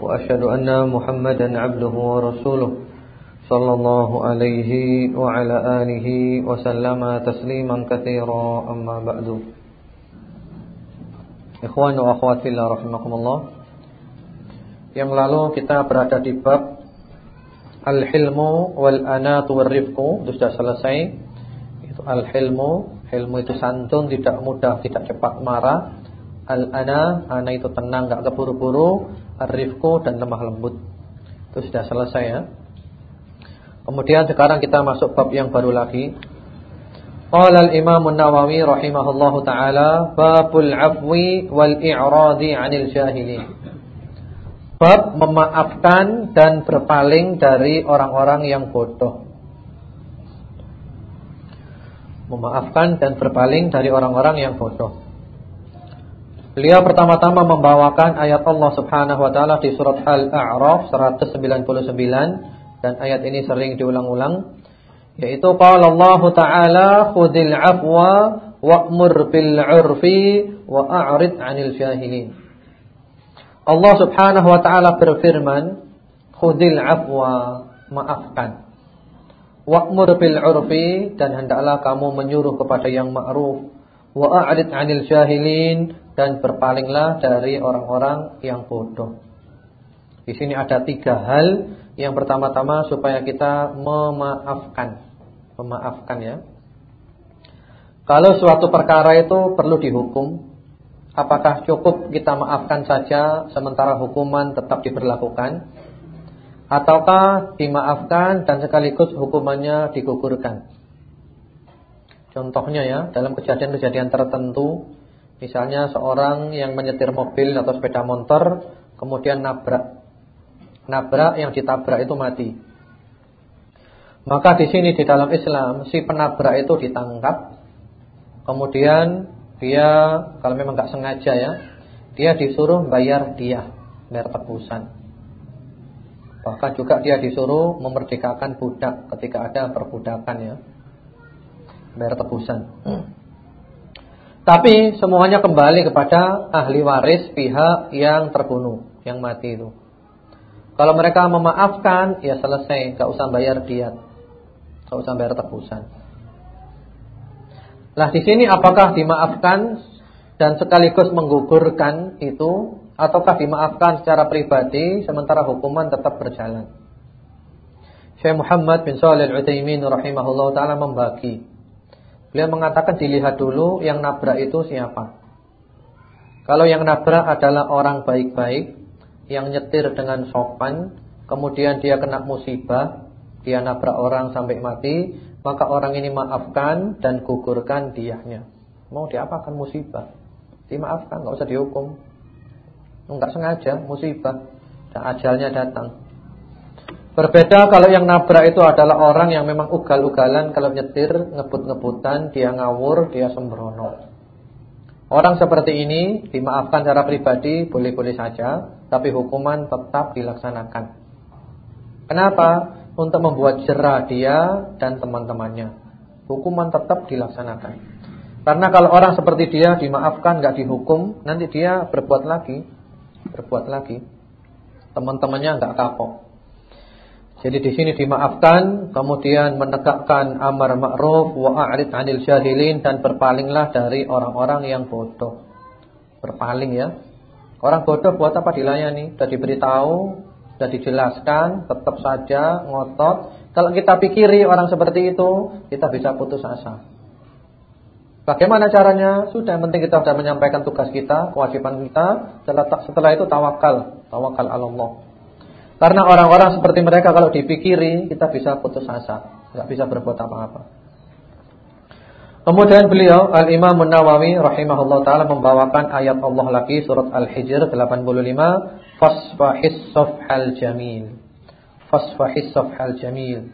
وأشهد أن محمدا عبده ورسوله صلى الله عليه وعلى آله وسلم تسليما كثيرا أما بعد Ikhwan wa akhwat fillah rahimakumullah. Yang lalu kita berada di bab Al-hilmu wal anatu wal rifqu Itu sudah selesai Itu al-hilmu Hilmu itu santun, tidak mudah, tidak cepat marah Al-ana, ana itu tenang, gak keburu-buru Ar-rifqu dan lemah lembut Itu sudah selesai ya Kemudian sekarang kita masuk bab yang baru lagi Qala al-Imam an-Nawawi rahimahullahu taala babul afwi wal i'radi 'anil jahilin. Bab memaafkan dan berpaling dari orang-orang yang bodoh. Memaafkan dan berpaling dari orang-orang yang bodoh. Beliau pertama-tama membawakan ayat Allah Subhanahu wa taala di surat Al-A'raf 199 dan ayat ini sering diulang-ulang yaitu qala Allah taala khudil afwa wa'mur bil 'urfi wa a'rid 'anil jahilin. Allah Subhanahu wa taala berfirman, khudil afwa, maafkan. Wa'mur bil 'urfi dan hendaklah kamu menyuruh kepada yang ma'ruf wa a'rid 'anil jahilin dan berpalinglah dari orang-orang yang bodoh. Di sini ada tiga hal. Yang pertama-tama supaya kita memaafkan, memaafkan ya. Kalau suatu perkara itu perlu dihukum, apakah cukup kita maafkan saja sementara hukuman tetap diberlakukan? Ataukah dimaafkan dan sekaligus hukumannya digugurkan? Contohnya ya, dalam kejadian-kejadian tertentu Misalnya seorang yang menyetir mobil atau sepeda motor kemudian nabrak. Nabrak yang ditabrak itu mati. Maka di sini di dalam Islam si penabrak itu ditangkap. Kemudian dia kalau memang nggak sengaja ya, dia disuruh bayar dia, bayar tebusan. Bahkan juga dia disuruh memerdekakan budak ketika ada perbudakan ya. Bayar tebusan. Tapi semuanya kembali kepada ahli waris pihak yang terbunuh, yang mati itu. Kalau mereka memaafkan, ya selesai, gak usah bayar diat. Gak usah bayar tebusan. Nah, di sini apakah dimaafkan dan sekaligus menggugurkan itu ataukah dimaafkan secara pribadi sementara hukuman tetap berjalan? Syekh Muhammad bin Shalih Al-Utsaimin rahimahullah taala membagi Beliau mengatakan dilihat dulu yang nabrak itu siapa. Kalau yang nabrak adalah orang baik-baik, yang nyetir dengan sopan, kemudian dia kena musibah, dia nabrak orang sampai mati, maka orang ini maafkan dan gugurkan diahnya. Mau diapakan musibah? Dimaafkan, nggak usah dihukum. Enggak sengaja musibah, dan ajalnya datang. Berbeda kalau yang nabrak itu adalah orang yang memang ugal-ugalan kalau nyetir, ngebut-ngebutan, dia ngawur, dia sembrono. Orang seperti ini dimaafkan secara pribadi boleh-boleh saja, tapi hukuman tetap dilaksanakan. Kenapa? Untuk membuat jerah dia dan teman-temannya. Hukuman tetap dilaksanakan. Karena kalau orang seperti dia dimaafkan, nggak dihukum, nanti dia berbuat lagi, berbuat lagi. Teman-temannya nggak kapok. Jadi di sini dimaafkan, kemudian menegakkan amar ma'ruf wa a'rid 'anil jahilin dan berpalinglah dari orang-orang yang bodoh. Berpaling ya. Orang bodoh buat apa dilayani? Sudah diberitahu, sudah dijelaskan, tetap saja ngotot. Kalau kita pikiri orang seperti itu, kita bisa putus asa. Bagaimana caranya? Sudah yang penting kita sudah menyampaikan tugas kita, kewajiban kita. Setelah, itu tawakal, tawakal Allah. Karena orang-orang seperti mereka kalau dipikiri kita bisa putus asa, nggak bisa berbuat apa-apa. Kemudian beliau Al-Imam An-Nawawi rahimahullah taala membawakan ayat Allah lagi surat Al-Hijr 85 fasfahis safhal jamil. fasfahis safhal jamil.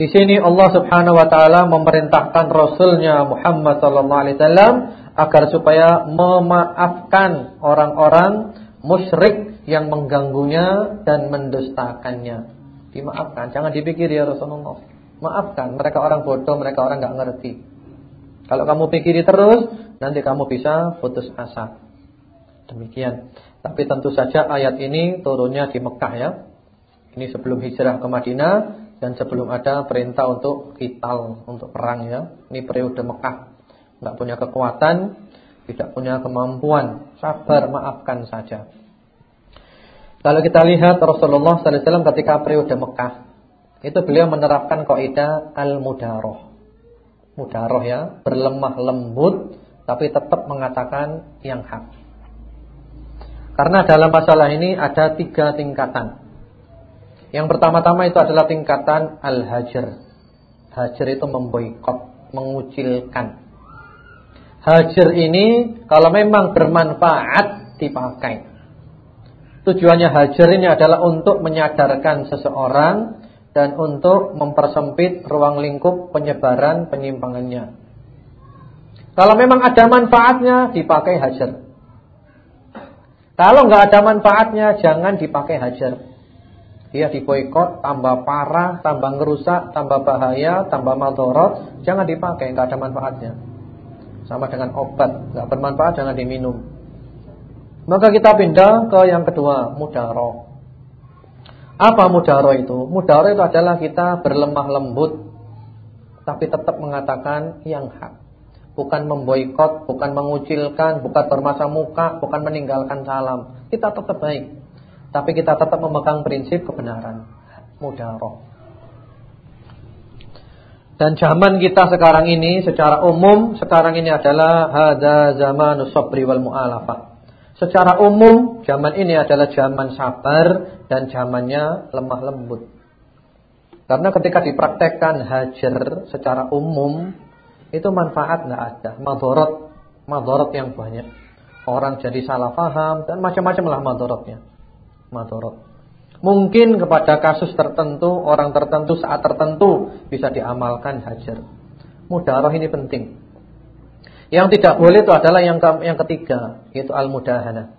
Di sini Allah Subhanahu wa taala memerintahkan rasulnya Muhammad sallallahu alaihi wasallam agar supaya memaafkan orang-orang musyrik yang mengganggunya dan mendustakannya. Dimaafkan, jangan dipikir ya Rasulullah. Maafkan, mereka orang bodoh, mereka orang enggak ngerti. Kalau kamu pikiri terus, nanti kamu bisa putus asa. Demikian. Tapi tentu saja ayat ini turunnya di Mekah ya. Ini sebelum hijrah ke Madinah dan sebelum ada perintah untuk kital, untuk perang ya. Ini periode Mekah. Enggak punya kekuatan, tidak punya kemampuan, sabar maafkan saja. Kalau kita lihat Rasulullah SAW ketika periode Mekah, itu beliau menerapkan kaidah al-mudaroh. Mudaroh ya, berlemah lembut tapi tetap mengatakan yang hak. Karena dalam masalah ini ada tiga tingkatan. Yang pertama-tama itu adalah tingkatan al-hajar. Hajar itu memboikot, mengucilkan. Hajar ini kalau memang bermanfaat dipakai. Tujuannya hajar ini adalah untuk menyadarkan seseorang dan untuk mempersempit ruang lingkup penyebaran penyimpangannya. Kalau memang ada manfaatnya dipakai hajar. Kalau nggak ada manfaatnya jangan dipakai hajar. Dia diboikot, tambah parah, tambah ngerusak, tambah bahaya, tambah madorot, jangan dipakai, nggak ada manfaatnya. Sama dengan obat, nggak bermanfaat jangan diminum. Maka kita pindah ke yang kedua, mudaroh. Apa mudaro itu? Mudaro itu adalah kita berlemah lembut tapi tetap mengatakan yang hak. Bukan memboikot, bukan mengucilkan, bukan bermasa muka, bukan meninggalkan salam. Kita tetap baik. Tapi kita tetap memegang prinsip kebenaran. Mudaro. Dan zaman kita sekarang ini secara umum sekarang ini adalah hada zamanus sabri wal mu'alafah. Secara umum zaman ini adalah zaman sabar dan zamannya lemah lembut. Karena ketika dipraktekkan hajar secara umum itu manfaat nggak ada, madorot, madorot yang banyak. Orang jadi salah paham dan macam-macam lah madorotnya. Madorot. Mungkin kepada kasus tertentu, orang tertentu, saat tertentu bisa diamalkan hajar. Mudarah ini penting. Yang tidak boleh itu adalah yang yang ketiga, yaitu al-mudahana.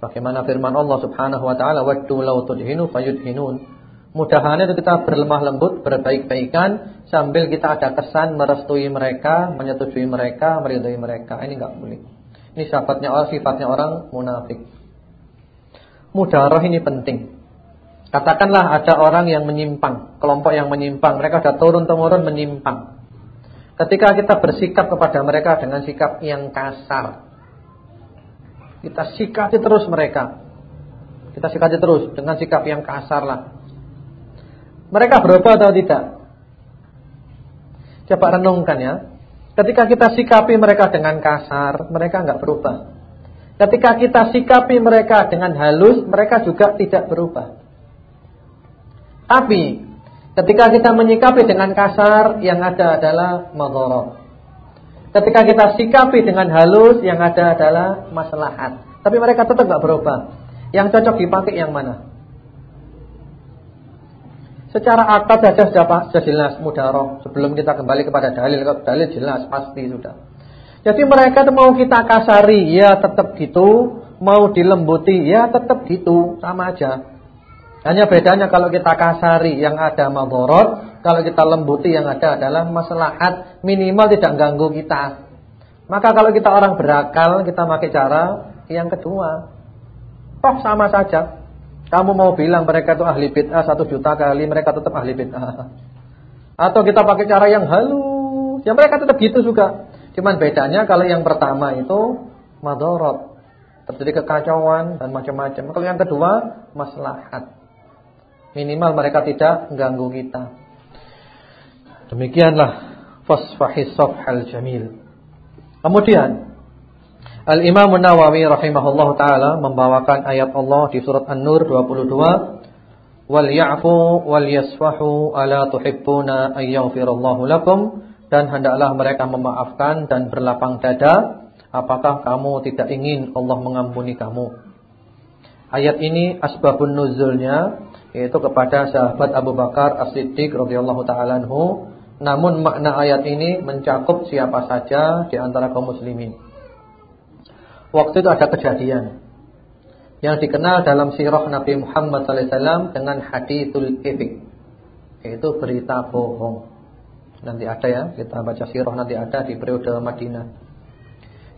Bagaimana firman Allah Subhanahu wa taala, "Waddu law tudhinu fayudhinun." Mudahana itu kita berlemah lembut, berbaik-baikan sambil kita ada kesan merestui mereka, menyetujui mereka, meridhai mereka. Ini enggak boleh. Ini sifatnya orang sifatnya orang munafik. Mudarah ini penting. Katakanlah ada orang yang menyimpang, kelompok yang menyimpang, mereka sudah turun-temurun menyimpang. Ketika kita bersikap kepada mereka dengan sikap yang kasar. Kita sikati terus mereka. Kita sikati terus dengan sikap yang kasar lah. Mereka berubah atau tidak? Coba renungkan ya. Ketika kita sikapi mereka dengan kasar, mereka enggak berubah. Ketika kita sikapi mereka dengan halus, mereka juga tidak berubah. Tapi Ketika kita menyikapi dengan kasar, yang ada adalah madharat. Ketika kita sikapi dengan halus, yang ada adalah maslahat. Tapi mereka tetap tidak berubah. Yang cocok dipakai yang mana? Secara akad saja sudah, sudah jelas mudaroh. Sebelum kita kembali kepada dalil, dalil jelas pasti sudah. Jadi mereka itu mau kita kasari, ya tetap gitu. Mau dilembuti, ya tetap gitu, sama aja. Hanya bedanya kalau kita kasari yang ada madorot, kalau kita lembuti yang ada adalah maslahat minimal tidak ganggu kita. Maka kalau kita orang berakal, kita pakai cara yang kedua. Toh sama saja. Kamu mau bilang mereka itu ahli bid'ah satu juta kali, mereka tetap ahli bid'ah. Atau kita pakai cara yang halus, ya mereka tetap gitu juga. Cuman bedanya kalau yang pertama itu madorot. Terjadi kekacauan dan macam-macam. Kalau yang kedua, maslahat. Minimal mereka tidak mengganggu kita. Demikianlah fasfahis safhal jamil. Kemudian Al-Imam Nawawi rahimahullah taala membawakan ayat Allah di surat An-Nur 22 wal ya'fu wal yasfahu ala tuhibbuna ay yaghfirallahu lakum dan hendaklah mereka memaafkan dan berlapang dada apakah kamu tidak ingin Allah mengampuni kamu Ayat ini asbabun nuzulnya yaitu kepada sahabat Abu Bakar As-Siddiq radhiyallahu taala. Namun makna ayat ini mencakup siapa saja di antara kaum muslimin. Waktu itu ada kejadian yang dikenal dalam sirah Nabi Muhammad SAW dengan hadithul ifik, yaitu berita bohong. Nanti ada ya, kita baca sirah nanti ada di periode Madinah.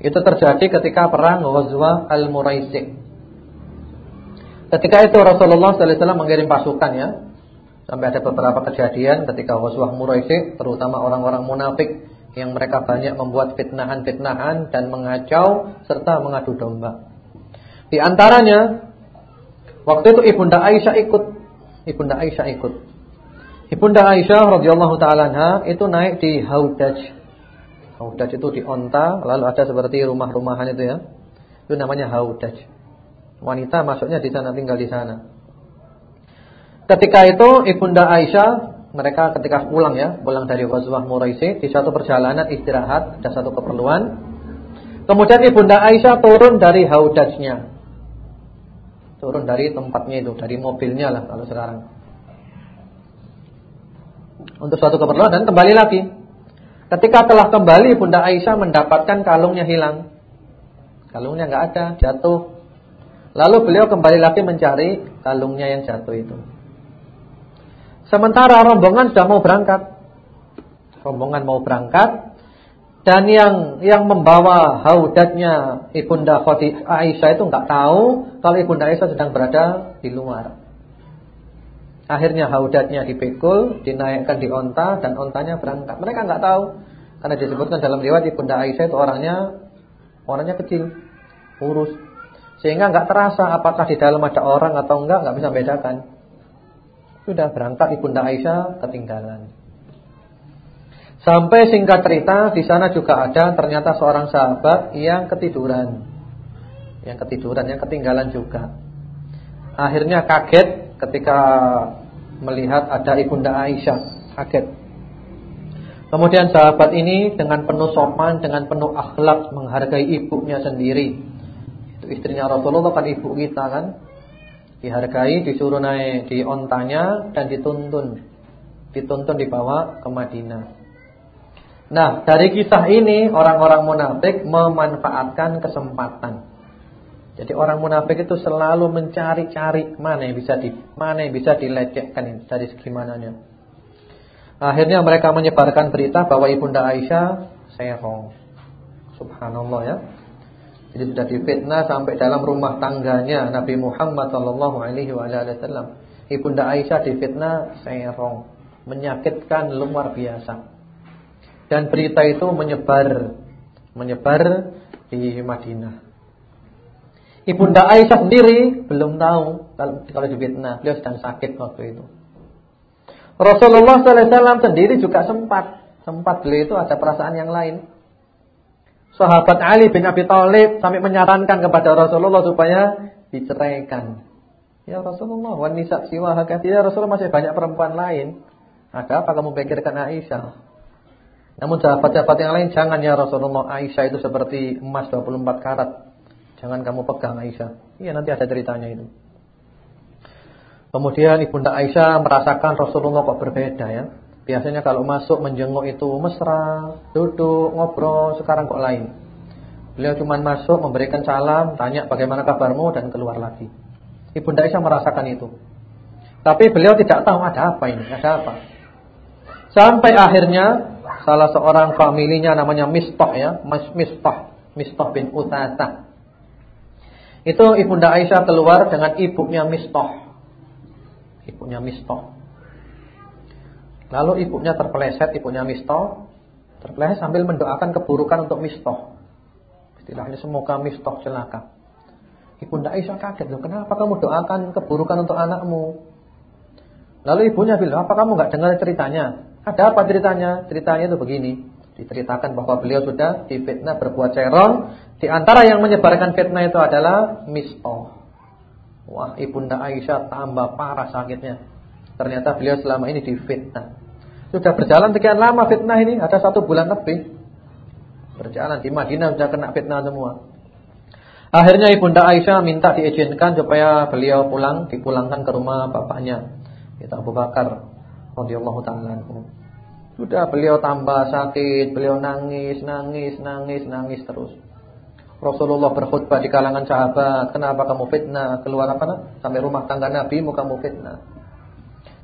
Itu terjadi ketika perang Ghazwa Al-Muraisik. Ketika itu Rasulullah SAW mengirim pasukan ya. Sampai ada beberapa kejadian ketika Ghazwah Muraisik, terutama orang-orang munafik yang mereka banyak membuat fitnahan-fitnahan dan mengacau serta mengadu domba. Di antaranya waktu itu Ibunda Aisyah ikut. Ibunda Aisyah ikut. Ibunda Aisyah radhiyallahu taala itu naik di haudaj. Haudaj itu di onta, lalu ada seperti rumah-rumahan itu ya. Itu namanya haudaj. Wanita masuknya di sana tinggal di sana. Ketika itu Ibunda Aisyah mereka ketika pulang ya, pulang dari Ghazwah Muraisi di satu perjalanan istirahat, ada satu keperluan. Kemudian Ibunda Aisyah turun dari haudajnya. Turun dari tempatnya itu, dari mobilnya lah kalau sekarang. Untuk suatu keperluan dan kembali lagi. Ketika telah kembali Bunda Aisyah mendapatkan kalungnya hilang. Kalungnya nggak ada, jatuh. Lalu beliau kembali lagi mencari kalungnya yang jatuh itu. Sementara rombongan sudah mau berangkat. Rombongan mau berangkat dan yang yang membawa haudatnya Ibunda Khadijah Aisyah itu enggak tahu kalau Ibunda Aisyah sedang berada di luar. Akhirnya haudatnya dipikul, dinaikkan di onta dan ontanya berangkat. Mereka enggak tahu karena disebutkan dalam riwayat Ibunda Aisyah itu orangnya orangnya kecil, kurus. Sehingga enggak terasa apakah di dalam ada orang atau enggak, enggak bisa bedakan. Sudah berangkat Ibunda Aisyah ketinggalan. Sampai singkat cerita di sana juga ada ternyata seorang sahabat yang ketiduran. Yang ketiduran, yang ketinggalan juga. Akhirnya kaget ketika melihat ada Ibunda Aisyah, kaget. Kemudian sahabat ini dengan penuh sopan, dengan penuh akhlak menghargai ibunya sendiri istrinya Rasulullah kan ibu kita kan dihargai, disuruh naik di ontanya dan dituntun. Dituntun dibawa ke Madinah. Nah, dari kisah ini orang-orang munafik memanfaatkan kesempatan. Jadi orang munafik itu selalu mencari-cari mana yang bisa di mana yang bisa dilecehkan dari segi mananya. Akhirnya mereka menyebarkan berita bahwa Ibunda Aisyah serong. Subhanallah ya. Jadi sudah difitnah sampai dalam rumah tangganya Nabi Muhammad sallallahu alaihi wasallam. Ibunda Aisyah difitnah serong, menyakitkan luar biasa. Dan berita itu menyebar menyebar di Madinah. Ibunda Aisyah sendiri belum tahu kalau difitnah, beliau sedang sakit waktu itu. Rasulullah wasallam sendiri juga sempat sempat beliau itu ada perasaan yang lain sahabat Ali bin Abi Thalib sampai menyarankan kepada Rasulullah supaya diceraikan. Ya Rasulullah, wanita siwa hakati ya Rasulullah masih banyak perempuan lain. Ada apa kamu pikirkan Aisyah? Namun sahabat-sahabat yang lain jangan ya Rasulullah, Aisyah itu seperti emas 24 karat. Jangan kamu pegang Aisyah. Iya nanti ada ceritanya itu. Kemudian Ibunda Aisyah merasakan Rasulullah kok berbeda ya. Biasanya kalau masuk menjenguk itu mesra, duduk, ngobrol, sekarang kok lain. Beliau cuma masuk, memberikan salam, tanya bagaimana kabarmu dan keluar lagi. Ibunda Aisyah merasakan itu. Tapi beliau tidak tahu ada apa ini, ada apa. Sampai akhirnya salah seorang familinya namanya Mistah ya, Mas Mistah, Mistah bin Utata. Itu Ibunda Aisyah keluar dengan ibunya Mistah. Ibunya Mistah. Lalu ibunya terpeleset, ibunya Misto terpeleset sambil mendoakan keburukan untuk Misto. Istilahnya semoga Misto celaka. Ibunda Aisyah kaget loh, kenapa kamu doakan keburukan untuk anakmu? Lalu ibunya bilang, apa kamu nggak dengar ceritanya? Ada apa ceritanya? Ceritanya itu begini. Diceritakan bahwa beliau sudah difitnah berbuat cerong. Di antara yang menyebarkan fitnah itu adalah Misto. Wah, ibunda Aisyah tambah parah sakitnya. Ternyata beliau selama ini difitnah. Sudah berjalan sekian lama fitnah ini, ada satu bulan lebih. Berjalan di Madinah sudah kena fitnah semua. Akhirnya Ibunda Aisyah minta diizinkan supaya beliau pulang, dipulangkan ke rumah bapaknya, yaitu Abu Bakar radhiyallahu taala Sudah beliau tambah sakit, beliau nangis, nangis, nangis, nangis terus. Rasulullah berkhutbah di kalangan sahabat, "Kenapa kamu fitnah? Keluar apa? Sampai rumah tangga Nabi kamu fitnah."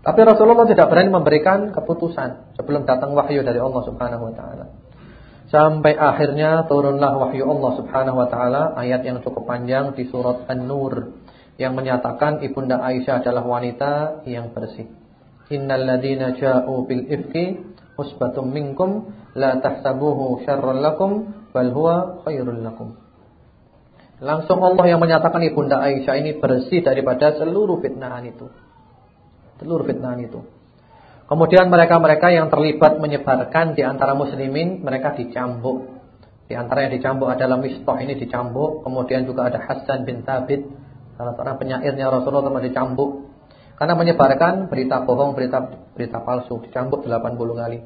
Tapi Rasulullah tidak berani memberikan keputusan sebelum datang wahyu dari Allah Subhanahu wa taala. Sampai akhirnya turunlah wahyu Allah Subhanahu wa taala ayat yang cukup panjang di surat An-Nur yang menyatakan ibunda Aisyah adalah wanita yang bersih. Innal ladina ja'u bil ifki usbatum minkum la tahsabuhu syarran lakum bal huwa khairul lakum. Langsung Allah yang menyatakan ibunda Aisyah ini bersih daripada seluruh fitnahan itu. Seluruh fitnahan itu. Kemudian mereka-mereka yang terlibat menyebarkan di antara muslimin mereka dicambuk. Di antara yang dicambuk adalah Mistah ini dicambuk, kemudian juga ada Hasan bin Thabit salah seorang penyairnya Rasulullah telah dicambuk karena menyebarkan berita bohong, berita berita palsu, dicambuk 80 kali.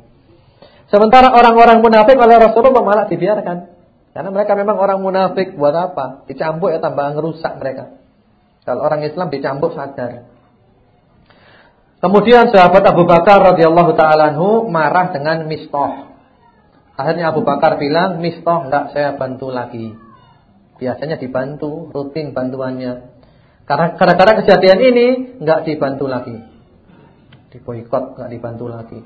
Sementara orang-orang munafik oleh Rasulullah malah dibiarkan. Karena mereka memang orang munafik buat apa? Dicambuk ya tambah ngerusak mereka. Kalau orang Islam dicambuk sadar. Kemudian sahabat Abu Bakar radhiyallahu taala marah dengan Mistah. Akhirnya Abu Bakar bilang, "Mistah enggak saya bantu lagi." Biasanya dibantu, rutin bantuannya. Karena kadang-kadang kejadian ini enggak dibantu lagi. Diboikot, enggak dibantu lagi.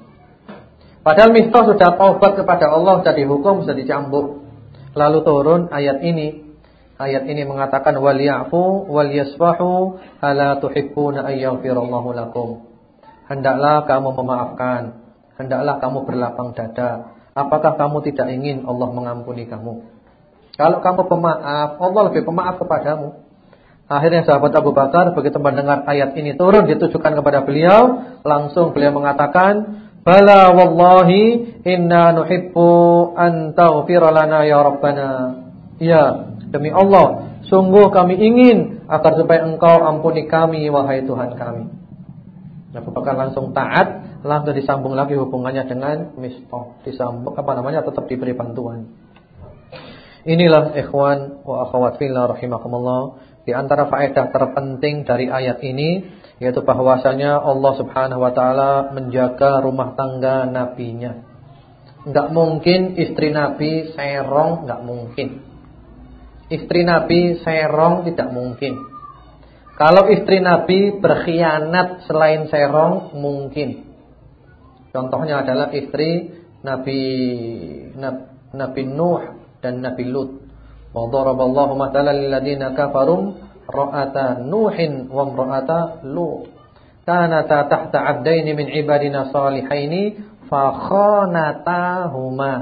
Padahal Mistah sudah taubat kepada Allah, sudah dihukum, sudah dicambuk. Lalu turun ayat ini. Ayat ini mengatakan wal ya'fu wal yasfahu ala tuhibbuna ayyaghfirallahu lakum. Hendaklah kamu memaafkan. Hendaklah kamu berlapang dada. Apakah kamu tidak ingin Allah mengampuni kamu? Kalau kamu pemaaf Allah lebih pemaaf kepadamu. Akhirnya sahabat Abu Bakar begitu mendengar ayat ini turun ditujukan kepada beliau. Langsung beliau mengatakan Bala wallahi inna nuhibbu an taghfir lana ya Rabbana. Ya demi Allah Sungguh kami ingin agar supaya engkau ampuni kami wahai Tuhan kami Abu Bakar langsung taat, langsung disambung lagi hubungannya dengan Mistah. Disambung apa namanya tetap diberi bantuan. Inilah ikhwan wa akhwat fillah rahimakumullah, di antara faedah terpenting dari ayat ini yaitu bahwasanya Allah Subhanahu wa taala menjaga rumah tangga nabinya. Enggak mungkin istri nabi serong, enggak mungkin. Istri nabi serong tidak mungkin. Kalau istri Nabi berkhianat selain serong mungkin. Contohnya adalah istri Nabi Nabi Nuh dan Nabi Lut. Wa daraballahu mathalan kafarum ra'ata Nuhin wa imra'ata Lut. Kanata tahta 'abdaini min ibadina salihaini fa khanatahuma.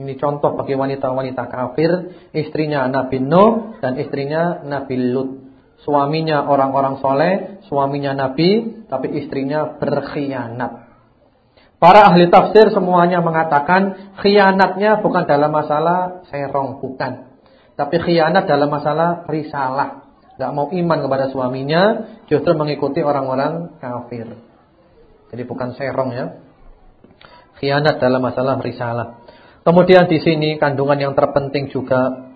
Ini contoh bagi wanita-wanita kafir, istrinya Nabi Nuh dan istrinya Nabi Lut. Suaminya orang-orang soleh, suaminya nabi, tapi istrinya berkhianat. Para ahli tafsir semuanya mengatakan khianatnya bukan dalam masalah serong, bukan. Tapi khianat dalam masalah risalah. Gak mau iman kepada suaminya, justru mengikuti orang-orang kafir. Jadi bukan serong ya. Khianat dalam masalah risalah. Kemudian di sini kandungan yang terpenting juga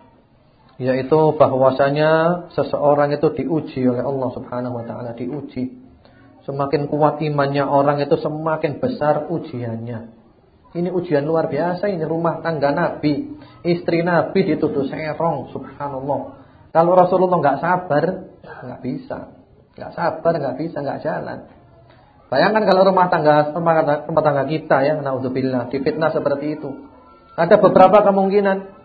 yaitu bahwasanya seseorang itu diuji oleh Allah Subhanahu wa taala, diuji. Semakin kuat imannya orang itu semakin besar ujiannya. Ini ujian luar biasa ini rumah tangga Nabi. Istri Nabi dituduh serong, subhanallah. Kalau Rasulullah nggak sabar, nggak bisa. nggak sabar, nggak bisa, nggak jalan. Bayangkan kalau rumah tangga rumah tangga kita ya, naudzubillah, difitnah seperti itu. Ada beberapa kemungkinan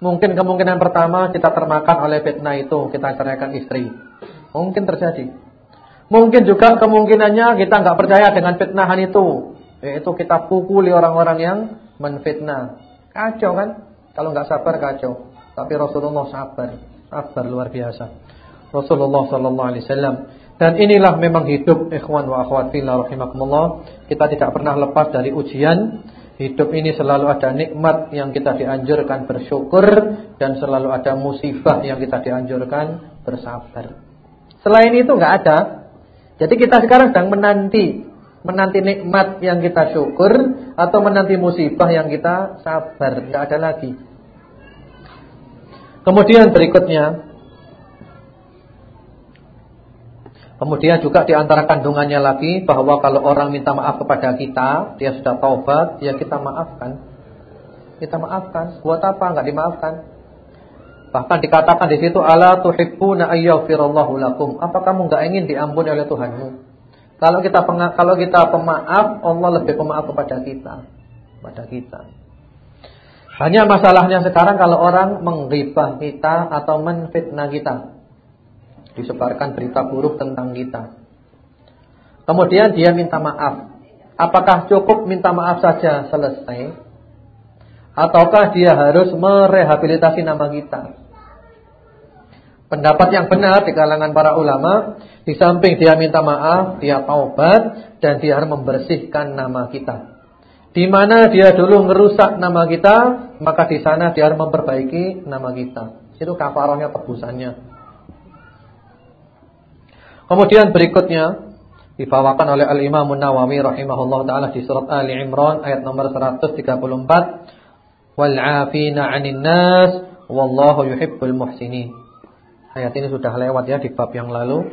Mungkin kemungkinan pertama kita termakan oleh fitnah itu, kita ceraikan istri. Mungkin terjadi. Mungkin juga kemungkinannya kita nggak percaya dengan fitnahan itu, yaitu kita pukuli orang-orang yang menfitnah. Kacau kan? Kalau nggak sabar kacau. Tapi Rasulullah sabar, sabar luar biasa. Rasulullah sallallahu alaihi wasallam dan inilah memang hidup ikhwan wa akhwat fillah rahimakumullah. Kita tidak pernah lepas dari ujian Hidup ini selalu ada nikmat yang kita dianjurkan bersyukur dan selalu ada musibah yang kita dianjurkan bersabar. Selain itu nggak ada. Jadi kita sekarang sedang menanti menanti nikmat yang kita syukur atau menanti musibah yang kita sabar. Nggak ada lagi. Kemudian berikutnya Kemudian juga di antara kandungannya lagi bahwa kalau orang minta maaf kepada kita, dia sudah taubat, ya kita maafkan. Kita maafkan. Buat apa enggak dimaafkan? Bahkan dikatakan di situ ala tuhibbuna ayyafirallahu lakum. Apa kamu enggak ingin diampuni oleh Tuhanmu? Kalau kita kalau kita pemaaf, Allah lebih pemaaf kepada kita. Kepada kita. Hanya masalahnya sekarang kalau orang menggibah kita atau menfitnah kita disebarkan berita buruk tentang kita. Kemudian dia minta maaf. Apakah cukup minta maaf saja selesai? Ataukah dia harus merehabilitasi nama kita? Pendapat yang benar di kalangan para ulama, di samping dia minta maaf, dia taubat dan dia harus membersihkan nama kita. Di mana dia dulu merusak nama kita, maka di sana dia harus memperbaiki nama kita. Itu kafarahnya tebusannya. Kemudian berikutnya dibawakan oleh Al-Imam Nawawi rahimahullah taala di surat Ali Imran ayat nomor 134 wal 'afina 'anil nas wallahu yuhibbul muhsinin. Ayat ini sudah lewat ya di bab yang lalu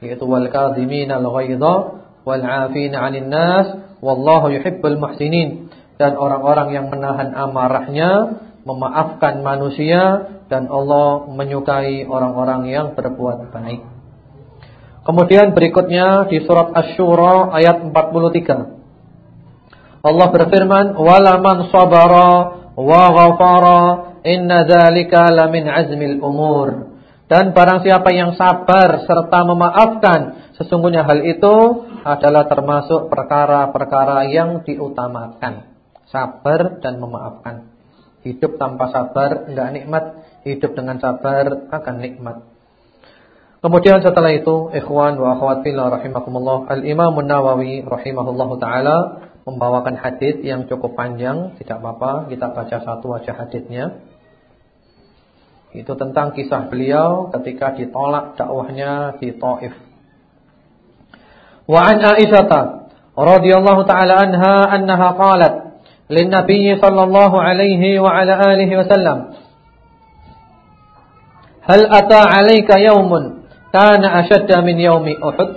yaitu wal kadhimina al-ghaidha wal 'afina 'anil nas wallahu yuhibbul muhsinin dan orang-orang yang menahan amarahnya memaafkan manusia dan Allah menyukai orang-orang yang berbuat baik. Kemudian berikutnya di surat Asy-Syura ayat 43. Allah berfirman, "Wala man sabara wa ghafara inna dzalika lamin azmil umur." Dan barang siapa yang sabar serta memaafkan, sesungguhnya hal itu adalah termasuk perkara-perkara yang diutamakan. Sabar dan memaafkan. Hidup tanpa sabar enggak nikmat, hidup dengan sabar akan nikmat. Kemudian setelah itu ikhwan wa akhwat fillah rahimakumullah Al-Imam An-Nawawi rahimahullahu taala membawakan hadis yang cukup panjang, tidak apa-apa kita baca satu aja hadisnya. Itu tentang kisah beliau ketika ditolak dakwahnya di Taif. Wa an Aisyah radhiyallahu taala anha annaha qalat lin nabiy sallallahu alaihi wa ala alihi wasallam Hal ata 'alaika yaumun kana asyadda min yaumi Uhud.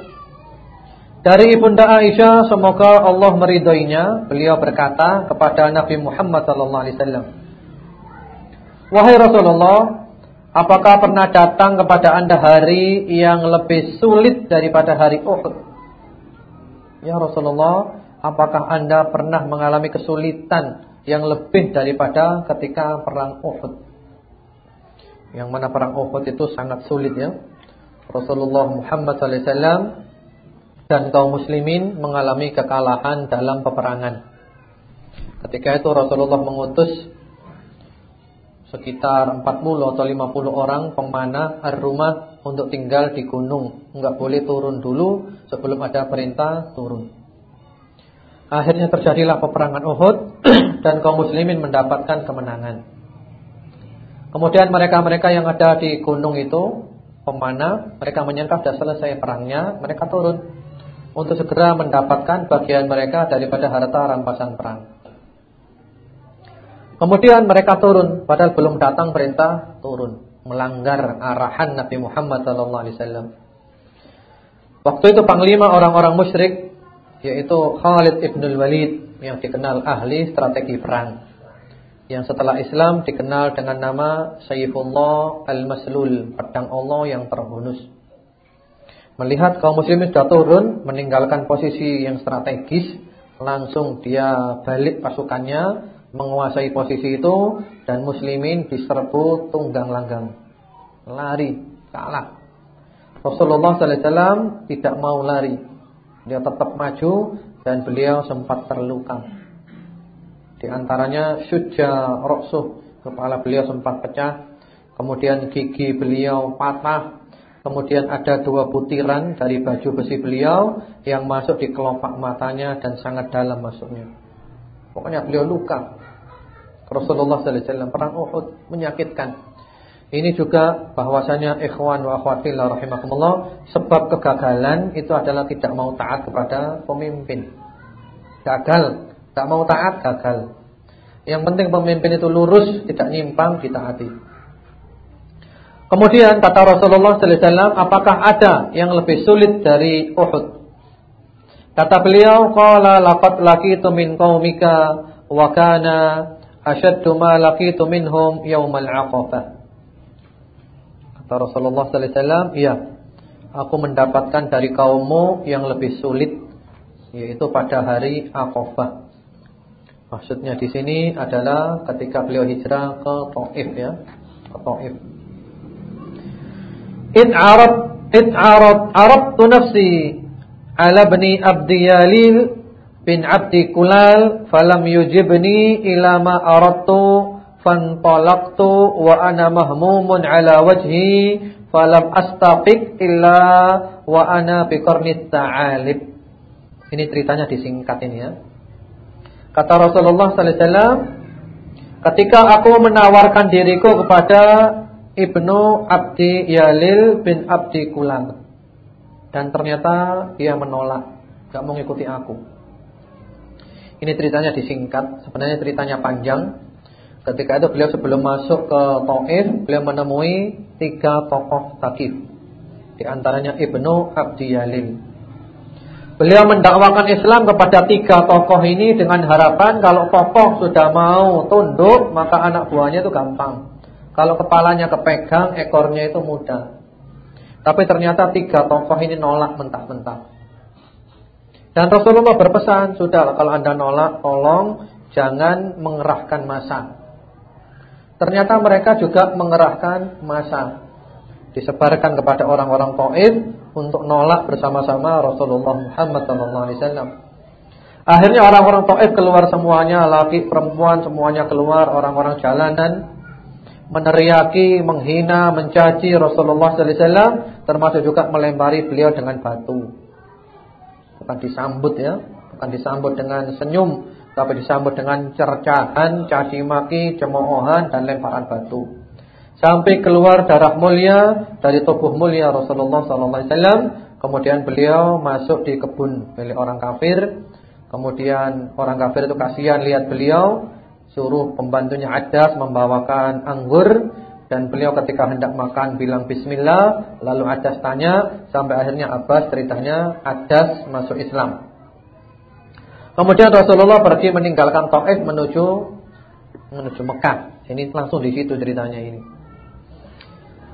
Dari Ibunda Aisyah semoga Allah meridhoinya, beliau berkata kepada Nabi Muhammad sallallahu alaihi wasallam. Wahai Rasulullah, apakah pernah datang kepada Anda hari yang lebih sulit daripada hari Uhud? Ya Rasulullah, apakah Anda pernah mengalami kesulitan yang lebih daripada ketika perang Uhud? Yang mana perang Uhud itu sangat sulit ya. Rasulullah Muhammad SAW dan kaum muslimin mengalami kekalahan dalam peperangan. Ketika itu Rasulullah mengutus sekitar 40 atau 50 orang pemanah ar-rumah untuk tinggal di gunung. Enggak boleh turun dulu sebelum ada perintah turun. Akhirnya terjadilah peperangan Uhud dan kaum muslimin mendapatkan kemenangan. Kemudian mereka-mereka yang ada di gunung itu pemanah, mereka menyangka sudah selesai perangnya, mereka turun untuk segera mendapatkan bagian mereka daripada harta rampasan perang. Kemudian mereka turun, padahal belum datang perintah turun, melanggar arahan Nabi Muhammad SAW. Waktu itu panglima orang-orang musyrik yaitu Khalid ibn Walid yang dikenal ahli strategi perang yang setelah Islam dikenal dengan nama Sayyidullah Al-Maslul, pedang Allah yang terhunus. Melihat kaum muslimin sudah turun, meninggalkan posisi yang strategis, langsung dia balik pasukannya, menguasai posisi itu dan muslimin diserbu tunggang langgang. Lari, kalah. Rasulullah wasallam tidak mau lari. Dia tetap maju dan beliau sempat terluka. Di antaranya syujja roksuh, kepala beliau sempat pecah, kemudian gigi beliau patah, kemudian ada dua butiran dari baju besi beliau yang masuk di kelopak matanya dan sangat dalam masuknya. Pokoknya beliau luka. Rasulullah wasallam perang Uhud menyakitkan. Ini juga bahwasanya ikhwan wa akhwat fillah rahimakumullah, sebab kegagalan itu adalah tidak mau taat kepada pemimpin. Gagal Tak mau taat gagal. Yang penting pemimpin itu lurus, tidak nyimpang, ditaati. Kemudian kata Rasulullah sallallahu alaihi wasallam, apakah ada yang lebih sulit dari Uhud? Kata beliau, qala laqad laqitu min qaumika wa kana ashaddu ma laqitu minhum yaumal 'aqabah. Kata Rasulullah sallallahu alaihi wasallam, iya. Aku mendapatkan dari kaummu yang lebih sulit yaitu pada hari Aqabah. Maksudnya di sini adalah ketika beliau hijrah ke Taif ya, ke Taif. In Arab in Arab Arabtu nafsi ala bani Abdi Yalil bin Abdi Kulal falam yujibni ila ma aradtu fantalaqtu wa ana mahmumun ala wajhi falam astafiq illa wa ana biqarnit ta'alib. Ini ceritanya disingkat ini ya. Kata Rasulullah sallallahu alaihi wasallam, ketika aku menawarkan diriku kepada Ibnu Abdi Yalil bin Abdi Kulang dan ternyata dia menolak, gak mau ngikuti aku. Ini ceritanya disingkat, sebenarnya ceritanya panjang. Ketika itu beliau sebelum masuk ke Taif, beliau menemui tiga tokoh Takif. Di antaranya Ibnu Abdi Yalil. Beliau mendakwakan Islam kepada tiga tokoh ini dengan harapan kalau tokoh sudah mau tunduk, maka anak buahnya itu gampang. Kalau kepalanya kepegang, ekornya itu mudah. Tapi ternyata tiga tokoh ini nolak mentah-mentah. Dan Rasulullah berpesan, sudah kalau Anda nolak, tolong jangan mengerahkan masa. Ternyata mereka juga mengerahkan masa. Disebarkan kepada orang-orang Taif untuk nolak bersama-sama Rasulullah Muhammad SAW. Akhirnya orang-orang Taif keluar semuanya, laki, perempuan semuanya keluar, orang-orang jalanan meneriaki, menghina, mencaci Rasulullah wasallam, termasuk juga melempari beliau dengan batu. Bukan disambut ya, bukan disambut dengan senyum, tapi disambut dengan cercahan, caci maki, cemoohan dan lemparan batu. Sampai keluar darah mulia dari tubuh mulia Rasulullah sallallahu alaihi wasallam, kemudian beliau masuk di kebun milik orang kafir. Kemudian orang kafir itu kasihan lihat beliau suruh pembantunya Adas membawakan anggur dan beliau ketika hendak makan bilang bismillah lalu Adas tanya sampai akhirnya Abbas ceritanya Adas masuk Islam. Kemudian Rasulullah pergi meninggalkan Taif menuju menuju Mekah. Ini langsung di situ ceritanya ini.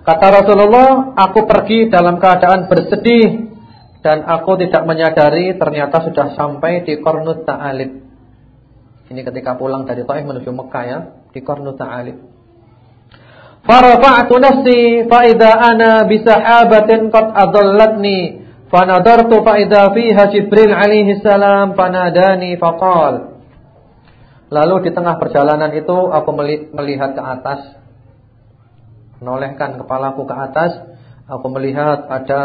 Kata Rasulullah, aku pergi dalam keadaan bersedih dan aku tidak menyadari ternyata sudah sampai di Kornut Ta'alib. Ini ketika pulang dari Taif menuju Mekah ya, di Qarnu Ta'alib. Farafa'tu nafsi fa idza ana bi sahabatin qad adallatni fa nadartu fa idza fiha Jibril alaihi salam fanadani faqal Lalu di tengah perjalanan itu aku melihat ke atas menolehkan kepalaku ke atas aku melihat ada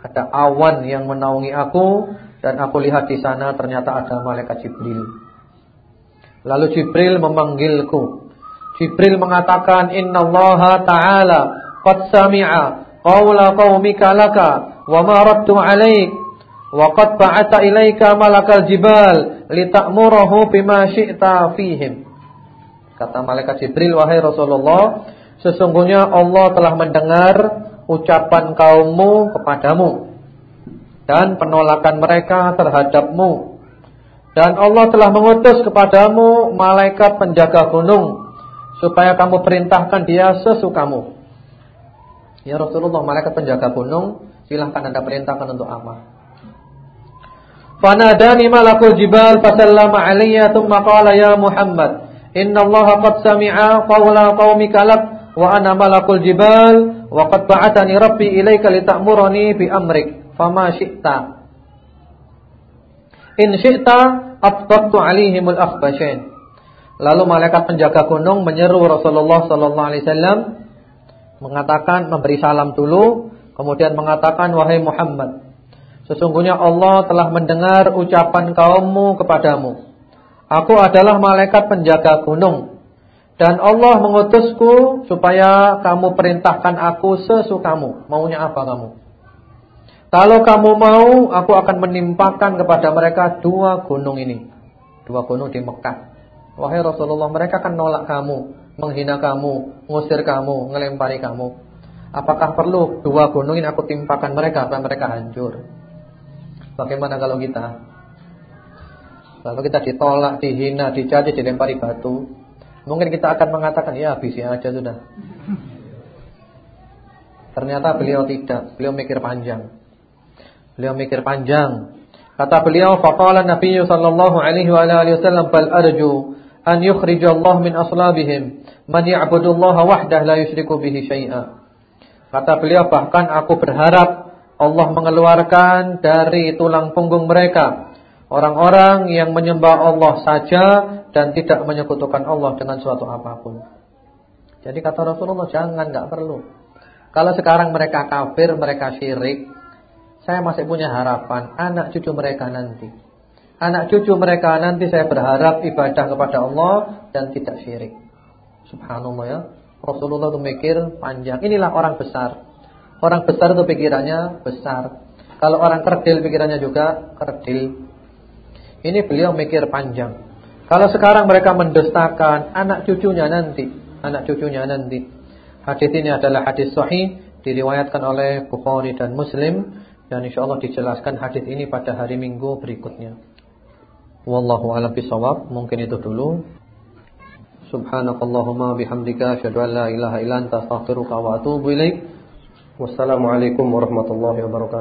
ada awan yang menaungi aku dan aku lihat di sana ternyata ada malaikat Jibril Lalu Jibril memanggilku. Jibril mengatakan, Inna Allah Ta'ala qad sami'a qawla qawmika laka wa ma raddu alaik wa qad ba'ata ilaika malakal jibal lita'murahu bima syi'ta fihim. Kata malaikat Jibril, wahai Rasulullah, sesungguhnya Allah telah mendengar ucapan kaummu kepadamu dan penolakan mereka terhadapmu dan Allah telah mengutus kepadamu malaikat penjaga gunung supaya kamu perintahkan dia sesukamu. Ya Rasulullah, malaikat penjaga gunung silahkan Anda perintahkan untuk apa? Fanadani malakul jibal fasallama alayya thumma qala ya Muhammad, "Inna Allah qad sami'a qawla qaumika lak wa ana malakul jibal wa qad ba'athani rabbi ilaika lita'murani bi amrik fama syi'ta." In syi'ta atbaqtu alaihimul akhbashain. Lalu malaikat penjaga gunung menyeru Rasulullah sallallahu alaihi wasallam mengatakan memberi salam dulu, kemudian mengatakan wahai Muhammad, sesungguhnya Allah telah mendengar ucapan kaummu kepadamu. Aku adalah malaikat penjaga gunung dan Allah mengutusku supaya kamu perintahkan aku sesukamu. Maunya apa kamu? Kalau kamu mau, aku akan menimpakan kepada mereka dua gunung ini. Dua gunung di Mekah. Wahai Rasulullah, mereka akan nolak kamu. menghina kamu, ngusir kamu, ngelempari kamu. Apakah perlu dua gunung ini aku timpakan mereka sampai mereka hancur? Bagaimana kalau kita? Kalau kita ditolak, dihina, dicaci, dilempari batu, mungkin kita akan mengatakan ya habisi aja sudah. Ternyata beliau tidak, beliau mikir panjang. Beliau mikir panjang. Kata beliau, faqala Nabi sallallahu alaihi wa alihi wasallam bal arju an yukhrij Allah min aslabihim man ya'budu Allah wahdah la yusyriku bihi syai'a. Kata beliau bahkan aku berharap Allah mengeluarkan dari tulang punggung mereka orang-orang yang menyembah Allah saja dan tidak menyekutukan Allah dengan suatu apa pun. Jadi kata Rasulullah jangan enggak perlu. Kalau sekarang mereka kafir, mereka syirik, saya masih punya harapan anak cucu mereka nanti. Anak cucu mereka nanti saya berharap ibadah kepada Allah dan tidak syirik. Subhanallah ya. Rasulullah itu mikir panjang. Inilah orang besar. Orang besar itu pikirannya besar. Kalau orang kerdil pikirannya juga kerdil. Ini beliau mikir panjang. Kalau sekarang mereka mendustakan anak cucunya nanti, anak cucunya nanti. Hadis ini adalah hadis sahih diriwayatkan oleh Bukhari dan Muslim dan insyaallah dijelaskan hadis ini pada hari Minggu berikutnya. Wallahu a'lam bishawab. Mungkin itu dulu. Subhanakallahumma bihamdika asyhadu an la ilaha illa anta astaghfiruka wa atubu ilaik. Wassalamualaikum warahmatullahi wabarakatuh.